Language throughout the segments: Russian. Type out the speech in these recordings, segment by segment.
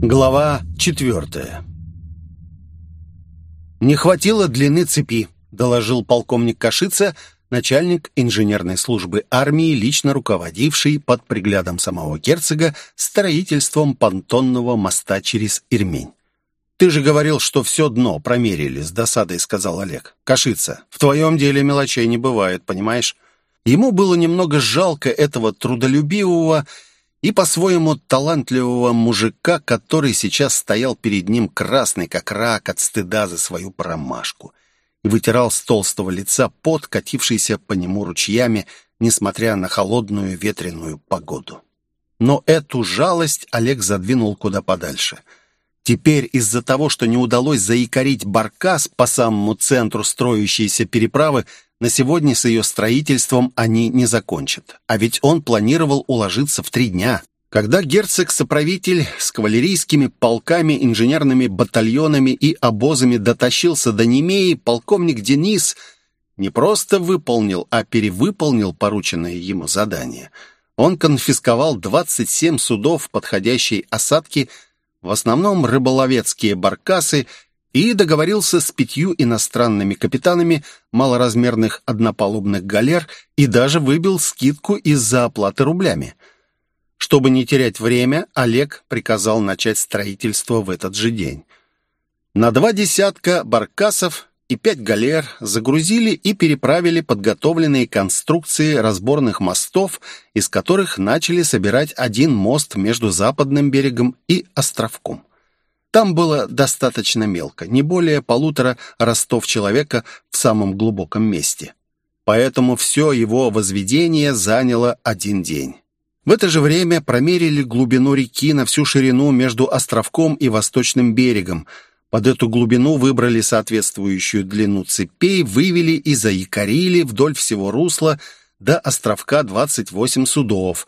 Глава четвертая «Не хватило длины цепи», — доложил полковник Кашица, начальник инженерной службы армии, лично руководивший под приглядом самого герцога строительством понтонного моста через Ирмень. «Ты же говорил, что все дно промерили», — с досадой сказал Олег. «Кашица, в твоем деле мелочей не бывает, понимаешь?» Ему было немного жалко этого трудолюбивого и по-своему талантливого мужика, который сейчас стоял перед ним красный, как рак от стыда за свою промашку, и вытирал с толстого лица пот, катившийся по нему ручьями, несмотря на холодную ветреную погоду. Но эту жалость Олег задвинул куда подальше. Теперь из-за того, что не удалось заикарить баркас по самому центру строящейся переправы, на сегодня с ее строительством они не закончат. А ведь он планировал уложиться в три дня. Когда герцог-соправитель с кавалерийскими полками, инженерными батальонами и обозами дотащился до Немеи, полковник Денис не просто выполнил, а перевыполнил порученное ему задание. Он конфисковал 27 судов подходящей осадки, в основном рыболовецкие баркасы и договорился с пятью иностранными капитанами малоразмерных однопалубных галер и даже выбил скидку из-за оплаты рублями. Чтобы не терять время, Олег приказал начать строительство в этот же день. На два десятка баркасов и пять галер загрузили и переправили подготовленные конструкции разборных мостов, из которых начали собирать один мост между западным берегом и островком. Там было достаточно мелко, не более полутора ростов человека в самом глубоком месте. Поэтому все его возведение заняло один день. В это же время промерили глубину реки на всю ширину между островком и восточным берегом. Под эту глубину выбрали соответствующую длину цепей, вывели и заякорили вдоль всего русла до островка 28 судов.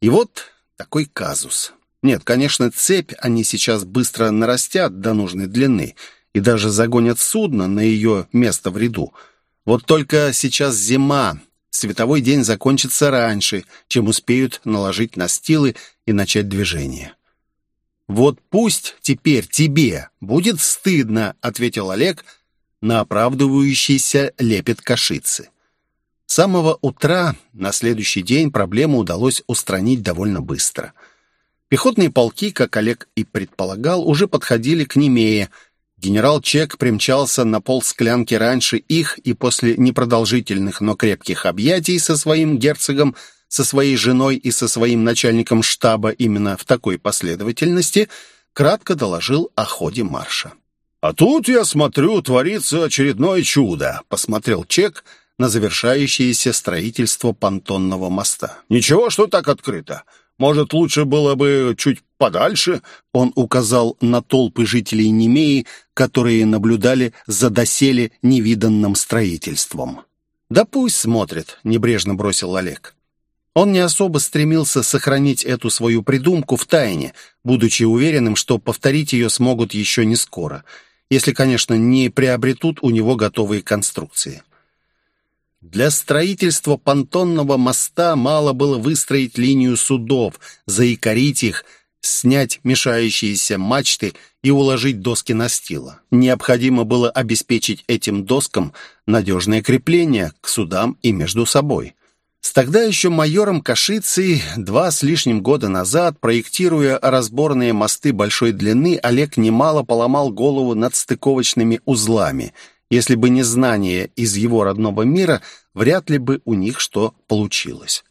И вот такой казус. Нет, конечно, цепь они сейчас быстро нарастят до нужной длины и даже загонят судно на ее место в ряду. Вот только сейчас зима, световой день закончится раньше, чем успеют наложить настилы и начать движение. «Вот пусть теперь тебе будет стыдно», — ответил Олег на оправдывающийся лепет кашицы. С самого утра на следующий день проблему удалось устранить довольно быстро — Пехотные полки, как Олег и предполагал, уже подходили к Немее. Генерал Чек примчался на пол склянки раньше их и после непродолжительных, но крепких объятий со своим герцогом, со своей женой и со своим начальником штаба именно в такой последовательности, кратко доложил о ходе марша. «А тут, я смотрю, творится очередное чудо», — посмотрел Чек на завершающееся строительство понтонного моста. «Ничего, что так открыто. Может, лучше было бы чуть подальше?» Он указал на толпы жителей Немеи, которые наблюдали за доселе невиданным строительством. «Да пусть смотрит», — небрежно бросил Олег. Он не особо стремился сохранить эту свою придумку в тайне, будучи уверенным, что повторить ее смогут еще не скоро, если, конечно, не приобретут у него готовые конструкции. Для строительства понтонного моста мало было выстроить линию судов, заикарить их, снять мешающиеся мачты и уложить доски настила. Необходимо было обеспечить этим доскам надежное крепление к судам и между собой. С тогда еще майором Кашицей два с лишним года назад, проектируя разборные мосты большой длины, Олег немало поломал голову над стыковочными узлами – если бы не знание из его родного мира, вряд ли бы у них что получилось.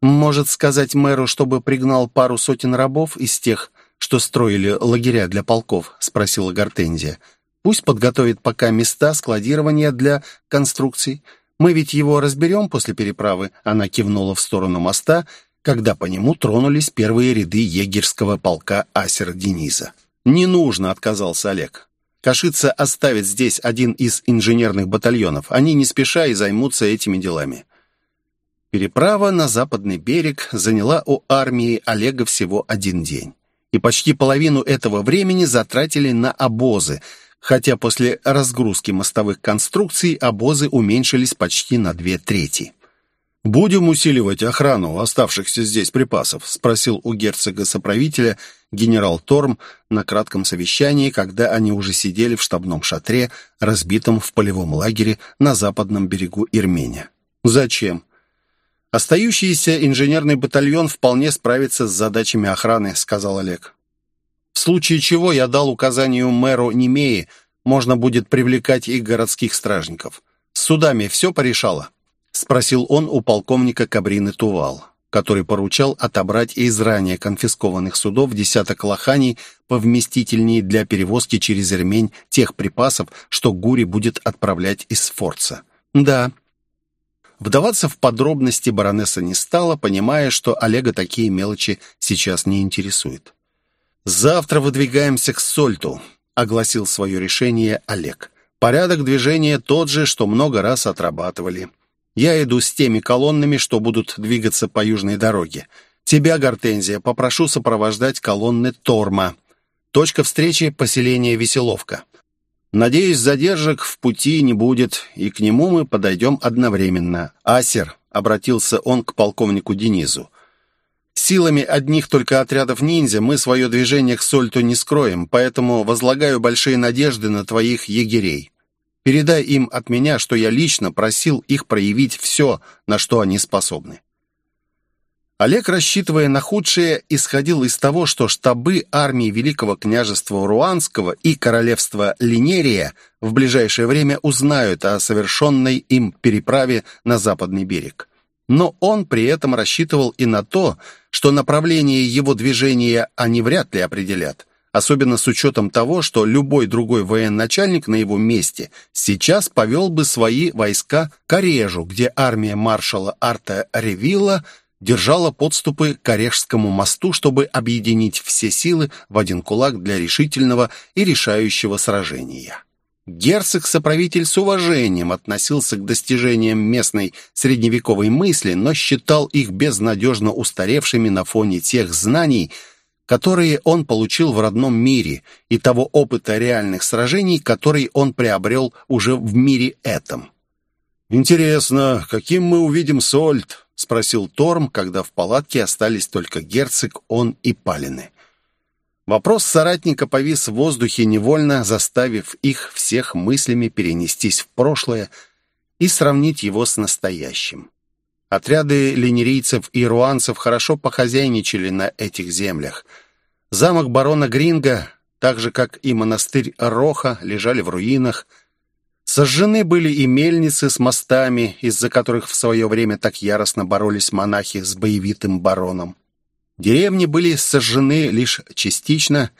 Может сказать мэру, чтобы пригнал пару сотен рабов из тех, что строили лагеря для полков, спросила Гортензия. Пусть подготовит пока места складирования для конструкций. Мы ведь его разберем после переправы. Она кивнула в сторону моста, когда по нему тронулись первые ряды егерского полка Асера Дениза. «Не нужно», — отказался Олег. Кашица оставит здесь один из инженерных батальонов. Они не спеша и займутся этими делами. Переправа на западный берег заняла у армии Олега всего один день. И почти половину этого времени затратили на обозы, хотя после разгрузки мостовых конструкций обозы уменьшились почти на две трети. «Будем усиливать охрану оставшихся здесь припасов?» — спросил у герцога-соправителя генерал Торм на кратком совещании, когда они уже сидели в штабном шатре, разбитом в полевом лагере на западном берегу Ирмения. «Зачем?» «Остающийся инженерный батальон вполне справится с задачами охраны», — сказал Олег. «В случае чего я дал указанию мэру Немеи, можно будет привлекать и городских стражников. С судами все порешало?» — спросил он у полковника Кабрины Тувал, который поручал отобрать из ранее конфискованных судов десяток лоханий повместительнее для перевозки через Ирмень тех припасов, что Гури будет отправлять из Форца. «Да». Вдаваться в подробности баронесса не стала, понимая, что Олега такие мелочи сейчас не интересуют. «Завтра выдвигаемся к Сольту», — огласил свое решение Олег. «Порядок движения тот же, что много раз отрабатывали. Я иду с теми колоннами, что будут двигаться по южной дороге. Тебя, Гортензия, попрошу сопровождать колонны Торма. Точка встречи — поселение Веселовка. Надеюсь, задержек в пути не будет, и к нему мы подойдем одновременно. Асер, — обратился он к полковнику Денизу, — Силами одних только отрядов ниндзя мы свое движение к Сольту не скроем, поэтому возлагаю большие надежды на твоих егерей. Передай им от меня, что я лично просил их проявить все, на что они способны». Олег, рассчитывая на худшее, исходил из того, что штабы армии Великого княжества Руанского и королевства Линерия в ближайшее время узнают о совершенной им переправе на западный берег. Но он при этом рассчитывал и на то, что направление его движения они вряд ли определят особенно с учетом того, что любой другой военачальник на его месте сейчас повел бы свои войска к Орежу, где армия маршала Арта Ревилла держала подступы к Орешскому мосту, чтобы объединить все силы в один кулак для решительного и решающего сражения. Герцог-соправитель с уважением относился к достижениям местной средневековой мысли, но считал их безнадежно устаревшими на фоне тех знаний, которые он получил в родном мире, и того опыта реальных сражений, который он приобрел уже в мире этом. «Интересно, каким мы увидим Сольт?» — спросил Торм, когда в палатке остались только герцог, он и Палины. Вопрос соратника повис в воздухе, невольно заставив их всех мыслями перенестись в прошлое и сравнить его с настоящим. Отряды линерийцев и руанцев хорошо похозяйничали на этих землях. Замок барона Гринга, так же, как и монастырь Роха, лежали в руинах. Сожжены были и мельницы с мостами, из-за которых в свое время так яростно боролись монахи с боевитым бароном. Деревни были сожжены лишь частично.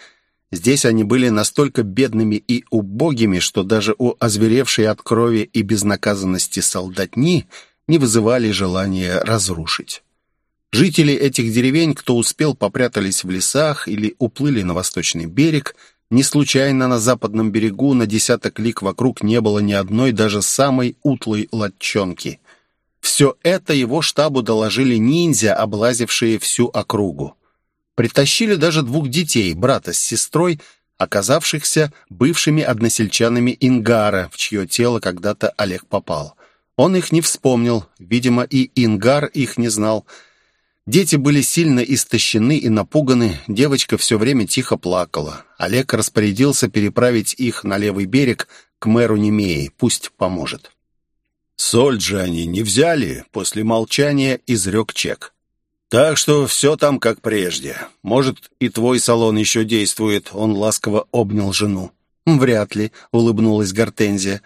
Здесь они были настолько бедными и убогими, что даже у озверевшей от крови и безнаказанности солдатни – не вызывали желания разрушить. Жители этих деревень, кто успел, попрятались в лесах или уплыли на восточный берег. Не случайно на западном берегу на десяток лик вокруг не было ни одной даже самой утлой латчонки. Все это его штабу доложили ниндзя, облазившие всю округу. Притащили даже двух детей, брата с сестрой, оказавшихся бывшими односельчанами Ингара, в чье тело когда-то Олег попал. Он их не вспомнил, видимо, и Ингар их не знал. Дети были сильно истощены и напуганы, девочка все время тихо плакала. Олег распорядился переправить их на левый берег к мэру Немеи, пусть поможет. «Соль же они не взяли», — после молчания изрек Чек. «Так что все там как прежде. Может, и твой салон еще действует», — он ласково обнял жену. «Вряд ли», — улыбнулась Гортензия.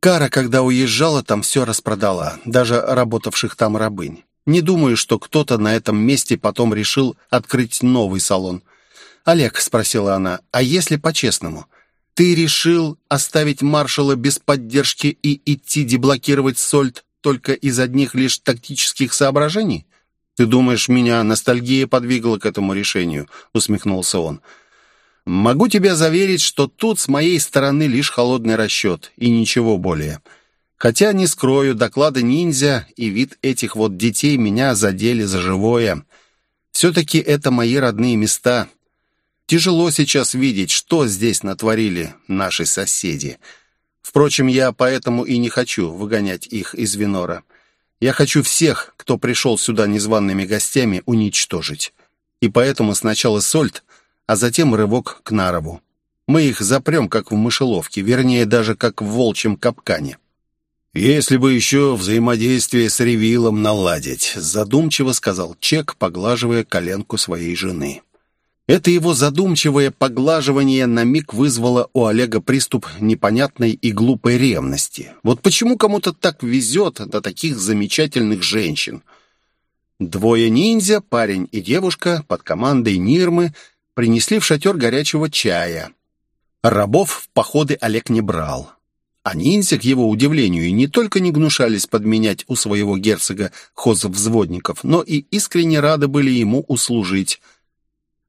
Кара, когда уезжала, там все распродала, даже работавших там рабынь. Не думаю, что кто-то на этом месте потом решил открыть новый салон. «Олег», — спросила она, — «а если по-честному? Ты решил оставить маршала без поддержки и идти деблокировать Сольт только из одних лишь тактических соображений?» «Ты думаешь, меня ностальгия подвигла к этому решению?» — усмехнулся он. Могу тебя заверить, что тут с моей стороны лишь холодный расчет и ничего более. Хотя, не скрою, доклады ниндзя и вид этих вот детей меня задели за живое. Все-таки это мои родные места. Тяжело сейчас видеть, что здесь натворили наши соседи. Впрочем, я поэтому и не хочу выгонять их из Винора. Я хочу всех, кто пришел сюда незваными гостями, уничтожить. И поэтому сначала Сольт, а затем рывок к Нарову. Мы их запрем, как в мышеловке, вернее, даже как в волчьем капкане. «Если бы еще взаимодействие с Ревилом наладить», задумчиво сказал Чек, поглаживая коленку своей жены. Это его задумчивое поглаживание на миг вызвало у Олега приступ непонятной и глупой ревности. Вот почему кому-то так везет на таких замечательных женщин? Двое ниндзя, парень и девушка, под командой Нирмы, принесли в шатер горячего чая. Рабов в походы Олег не брал. А ниндзя, к его удивлению, не только не гнушались подменять у своего герцога хозвзводников, но и искренне рады были ему услужить –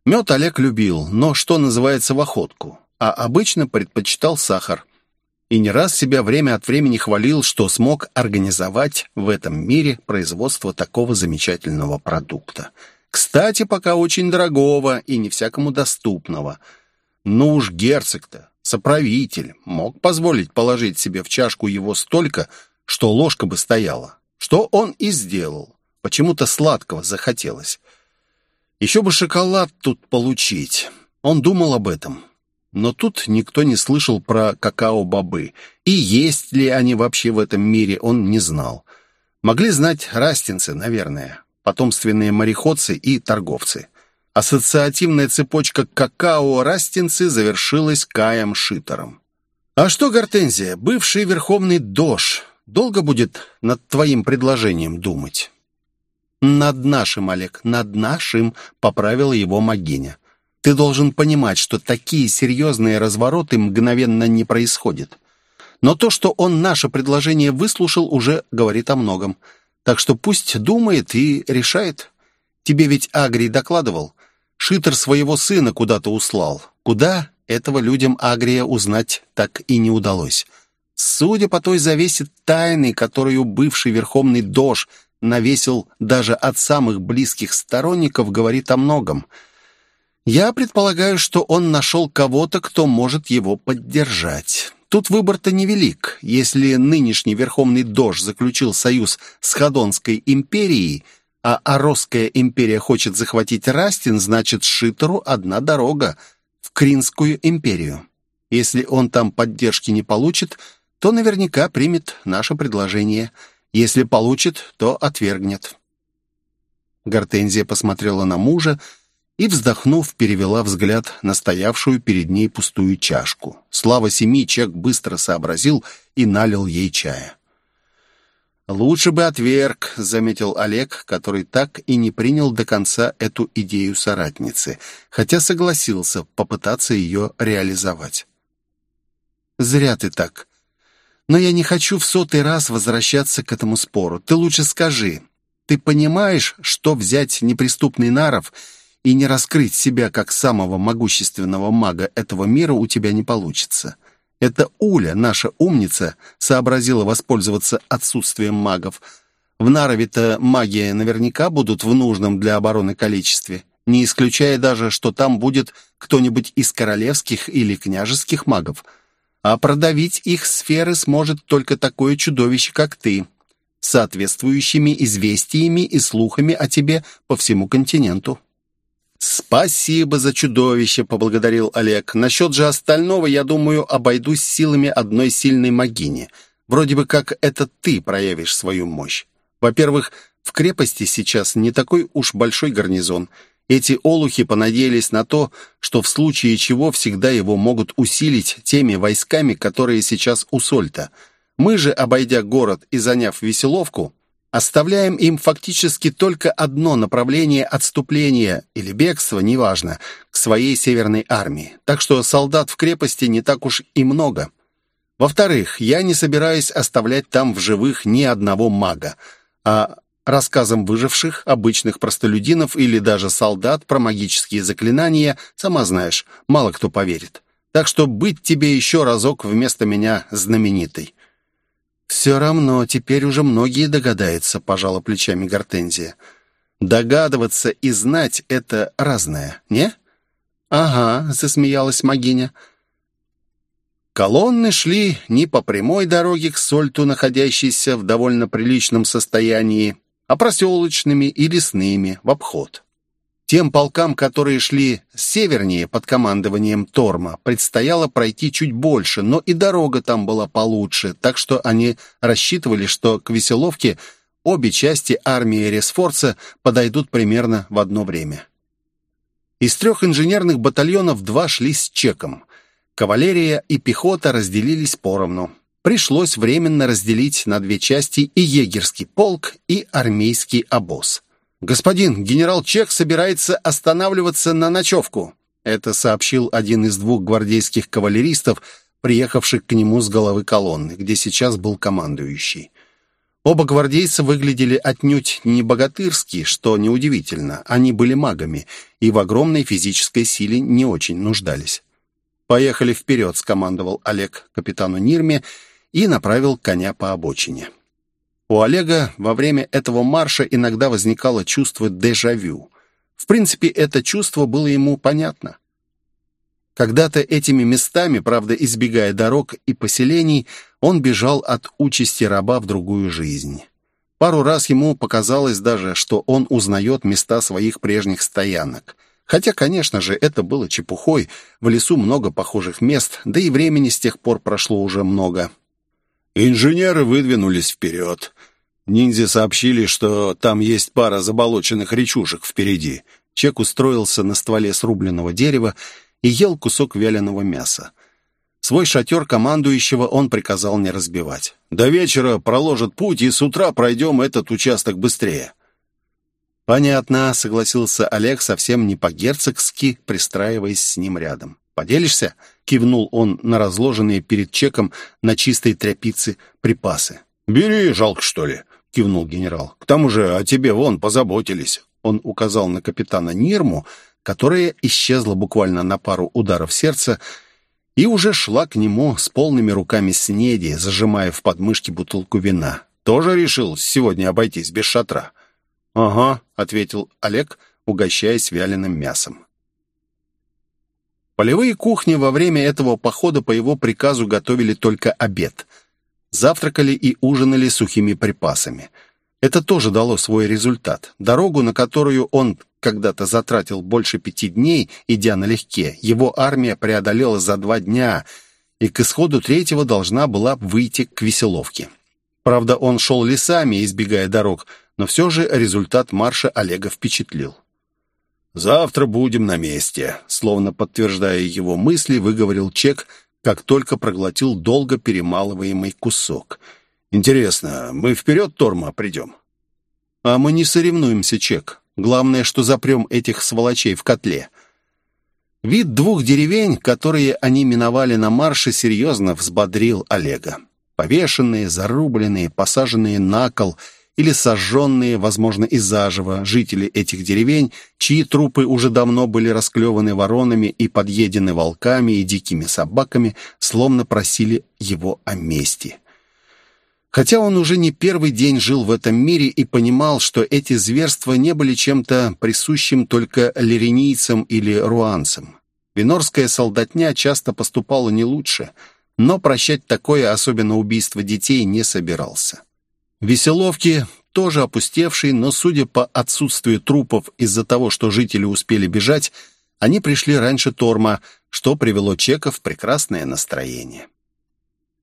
Мед Олег любил, но, что называется, в охотку, а обычно предпочитал сахар. И не раз себя время от времени хвалил, что смог организовать в этом мире производство такого замечательного продукта. Кстати, пока очень дорогого и не всякому доступного. Ну уж герцог-то, соправитель, мог позволить положить себе в чашку его столько, что ложка бы стояла. Что он и сделал. Почему-то сладкого захотелось. Еще бы шоколад тут получить. Он думал об этом. Но тут никто не слышал про какао-бобы. И есть ли они вообще в этом мире, он не знал. Могли знать растинцы, наверное, потомственные мореходцы и торговцы. Ассоциативная цепочка какао-растинцы завершилась Каем Шитером. «А что, Гортензия, бывший верховный дож, долго будет над твоим предложением думать?» «Над нашим, Олег, над нашим», — поправила его Магиня. «Ты должен понимать, что такие серьезные развороты мгновенно не происходят. Но то, что он наше предложение выслушал, уже говорит о многом. Так что пусть думает и решает. Тебе ведь Агрий докладывал. Шитер своего сына куда-то услал. Куда? Этого людям Агрия узнать так и не удалось. Судя по той завесе тайны, которую бывший верховный дож навесил даже от самых близких сторонников, говорит о многом. Я предполагаю, что он нашел кого-то, кто может его поддержать. Тут выбор-то невелик. Если нынешний Верховный Дож заключил союз с Ходонской империей, а Оросская империя хочет захватить Растин, значит, Шитеру одна дорога в Кринскую империю. Если он там поддержки не получит, то наверняка примет наше предложение – если получит, то отвергнет. Гортензия посмотрела на мужа и, вздохнув, перевела взгляд на стоявшую перед ней пустую чашку. Слава семи Чек быстро сообразил и налил ей чая. «Лучше бы отверг», — заметил Олег, который так и не принял до конца эту идею соратницы, хотя согласился попытаться ее реализовать. «Зря ты так», но я не хочу в сотый раз возвращаться к этому спору. Ты лучше скажи, ты понимаешь, что взять неприступный Наров и не раскрыть себя как самого могущественного мага этого мира у тебя не получится? Это Уля, наша умница, сообразила воспользоваться отсутствием магов. В Нарове-то магия наверняка будут в нужном для обороны количестве, не исключая даже, что там будет кто-нибудь из королевских или княжеских магов – а продавить их сферы сможет только такое чудовище, как ты, соответствующими известиями и слухами о тебе по всему континенту». «Спасибо за чудовище», — поблагодарил Олег. «Насчет же остального, я думаю, обойдусь силами одной сильной могини. Вроде бы как это ты проявишь свою мощь. Во-первых, в крепости сейчас не такой уж большой гарнизон, эти олухи понадеялись на то, что в случае чего всегда его могут усилить теми войсками, которые сейчас у Сольта. Мы же, обойдя город и заняв Веселовку, оставляем им фактически только одно направление отступления или бегства, неважно, к своей северной армии. Так что солдат в крепости не так уж и много. Во-вторых, я не собираюсь оставлять там в живых ни одного мага, а Рассказам выживших, обычных простолюдинов или даже солдат про магические заклинания, сама знаешь, мало кто поверит. Так что быть тебе еще разок вместо меня знаменитой». «Все равно, теперь уже многие догадаются», — пожала плечами Гортензия. «Догадываться и знать — это разное, не?» «Ага», — засмеялась Магиня. Колонны шли не по прямой дороге к Сольту, находящейся в довольно приличном состоянии, а проселочными и лесными в обход. Тем полкам, которые шли севернее под командованием Торма, предстояло пройти чуть больше, но и дорога там была получше, так что они рассчитывали, что к Веселовке обе части армии Ресфорца подойдут примерно в одно время. Из трех инженерных батальонов два шли с чеком. Кавалерия и пехота разделились поровну. Пришлось временно разделить на две части и егерский полк, и армейский обоз. «Господин, генерал Чех собирается останавливаться на ночевку», это сообщил один из двух гвардейских кавалеристов, приехавших к нему с головы колонны, где сейчас был командующий. Оба гвардейца выглядели отнюдь не богатырски, что неудивительно. Они были магами и в огромной физической силе не очень нуждались. «Поехали вперед», — скомандовал Олег капитану Нирме и направил коня по обочине. У Олега во время этого марша иногда возникало чувство дежавю. В принципе, это чувство было ему понятно. Когда-то этими местами, правда, избегая дорог и поселений, он бежал от участи раба в другую жизнь. Пару раз ему показалось даже, что он узнает места своих прежних стоянок. Хотя, конечно же, это было чепухой. В лесу много похожих мест, да и времени с тех пор прошло уже много. Инженеры выдвинулись вперед. Ниндзя сообщили, что там есть пара заболоченных речушек впереди. Чек устроился на стволе срубленного дерева и ел кусок вяленого мяса. Свой шатер командующего он приказал не разбивать. «До вечера проложат путь, и с утра пройдем этот участок быстрее». «Понятно», — согласился Олег совсем не по-герцогски, пристраиваясь с ним рядом. «Поделишься?» — кивнул он на разложенные перед чеком на чистой тряпице припасы. «Бери, жалко, что ли?» — кивнул генерал. «К тому же о тебе вон позаботились». Он указал на капитана Нирму, которая исчезла буквально на пару ударов сердца и уже шла к нему с полными руками снеди, зажимая в подмышке бутылку вина. «Тоже решил сегодня обойтись без шатра?» «Ага», — ответил Олег, угощаясь вяленым мясом. Полевые кухни во время этого похода по его приказу готовили только обед — Завтракали и ужинали сухими припасами. Это тоже дало свой результат. Дорогу, на которую он когда-то затратил больше пяти дней, идя налегке, его армия преодолела за два дня и к исходу третьего должна была выйти к Веселовке. Правда, он шел лесами, избегая дорог, но все же результат марша Олега впечатлил. «Завтра будем на месте», словно подтверждая его мысли, выговорил Чек, как только проглотил долго перемалываемый кусок. «Интересно, мы вперед, Торма, придем?» «А мы не соревнуемся, Чек. Главное, что запрем этих сволочей в котле». Вид двух деревень, которые они миновали на марше, серьезно взбодрил Олега. Повешенные, зарубленные, посаженные на кол — или сожженные, возможно, и заживо, жители этих деревень, чьи трупы уже давно были расклеваны воронами и подъедены волками и дикими собаками, словно просили его о мести. Хотя он уже не первый день жил в этом мире и понимал, что эти зверства не были чем-то присущим только лиренийцам или руанцам. Винорская солдатня часто поступала не лучше, но прощать такое, особенно убийство детей, не собирался. Веселовки, тоже опустевшие, но, судя по отсутствию трупов из-за того, что жители успели бежать, они пришли раньше Торма, что привело Чека в прекрасное настроение.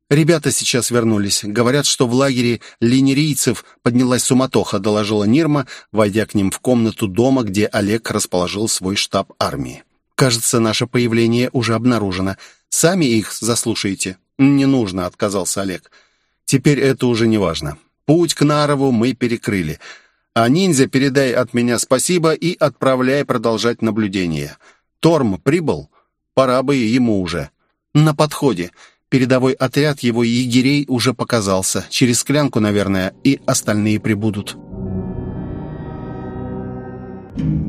«Ребята сейчас вернулись. Говорят, что в лагере линерийцев поднялась суматоха», доложила Нирма, войдя к ним в комнату дома, где Олег расположил свой штаб армии. «Кажется, наше появление уже обнаружено. Сами их заслушаете». «Не нужно», — отказался Олег. «Теперь это уже не важно. Путь к Нарову мы перекрыли. А ниндзя передай от меня спасибо и отправляй продолжать наблюдение. Торм прибыл, пора бы ему уже. На подходе. Передовой отряд его егерей уже показался. Через склянку, наверное, и остальные прибудут. Thank you.